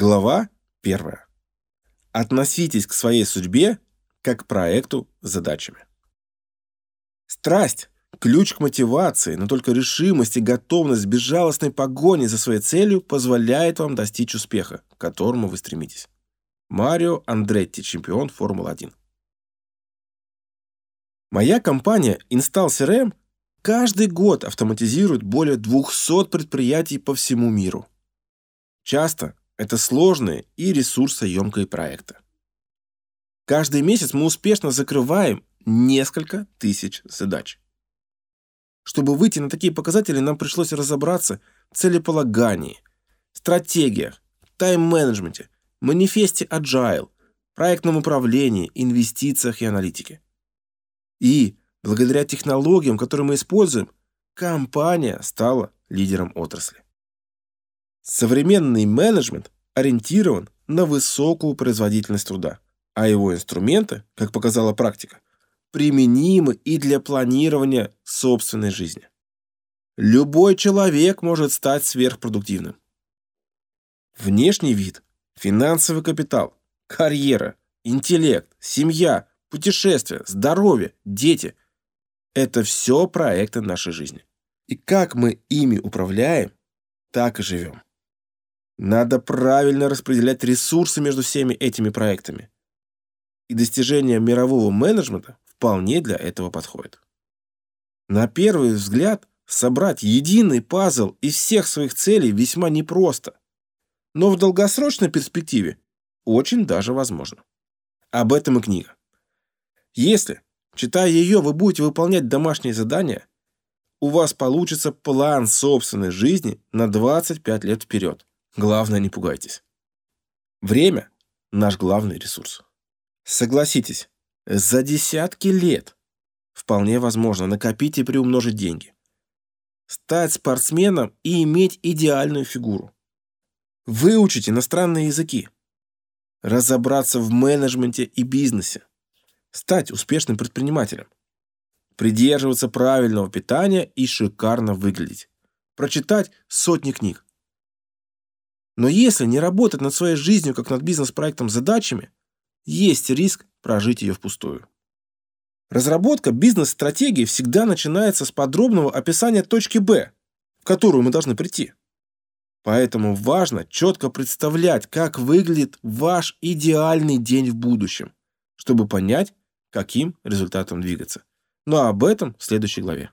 Глава первая. Относитесь к своей судьбе как к проекту с задачами. Страсть – ключ к мотивации, но только решимость и готовность безжалостной погони за своей целью позволяет вам достичь успеха, к которому вы стремитесь. Марио Андретти, чемпион Формулы-1. Моя компания Install CRM каждый год автоматизирует более 200 предприятий по всему миру. Часто это сложные и ресурсоемкие проекты. Каждый месяц мы успешно закрываем несколько тысяч задач. Чтобы выйти на такие показатели, нам пришлось разобраться в целеполагании, стратегиях, тайм-менеджменте, манифесте Agile, проектном управлении, инвестициях и аналитике. И, благодаря технологиям, которые мы используем, компания стала лидером отрасли. Современный менеджмент ориентирован на высокую производительность труда, а его инструменты, как показала практика, применимы и для планирования собственной жизни. Любой человек может стать сверхпродуктивным. Внешний вид, финансовый капитал, карьера, интеллект, семья, путешествия, здоровье, дети – это все проекты нашей жизни. И как мы ими управляем, так и живем. Надо правильно распределять ресурсы между всеми этими проектами. И достижение мирового менеджмента вполне для этого подходит. На первый взгляд, собрать единый пазл из всех своих целей весьма непросто. Но в долгосрочной перспективе очень даже возможно. Об этом и книга. Если, читая ее, вы будете выполнять домашние задания, у вас получится план собственной жизни на 25 лет вперед. Главное, не пугайтесь. Время – наш главный ресурс. Согласитесь, за десятки лет вполне возможно накопить и приумножить деньги. Стать спортсменом и иметь идеальную фигуру. Выучить иностранные языки. Разобраться в менеджменте и бизнесе. Стать успешным предпринимателем. Придерживаться правильного питания и шикарно выглядеть. Прочитать сотни книг. Но если не работать над своей жизнью, как над бизнес-проектом задачами, есть риск прожить ее впустую. Разработка бизнес-стратегии всегда начинается с подробного описания точки «Б», в которую мы должны прийти. Поэтому важно четко представлять, как выглядит ваш идеальный день в будущем, чтобы понять, каким результатом двигаться. Но об этом в следующей главе.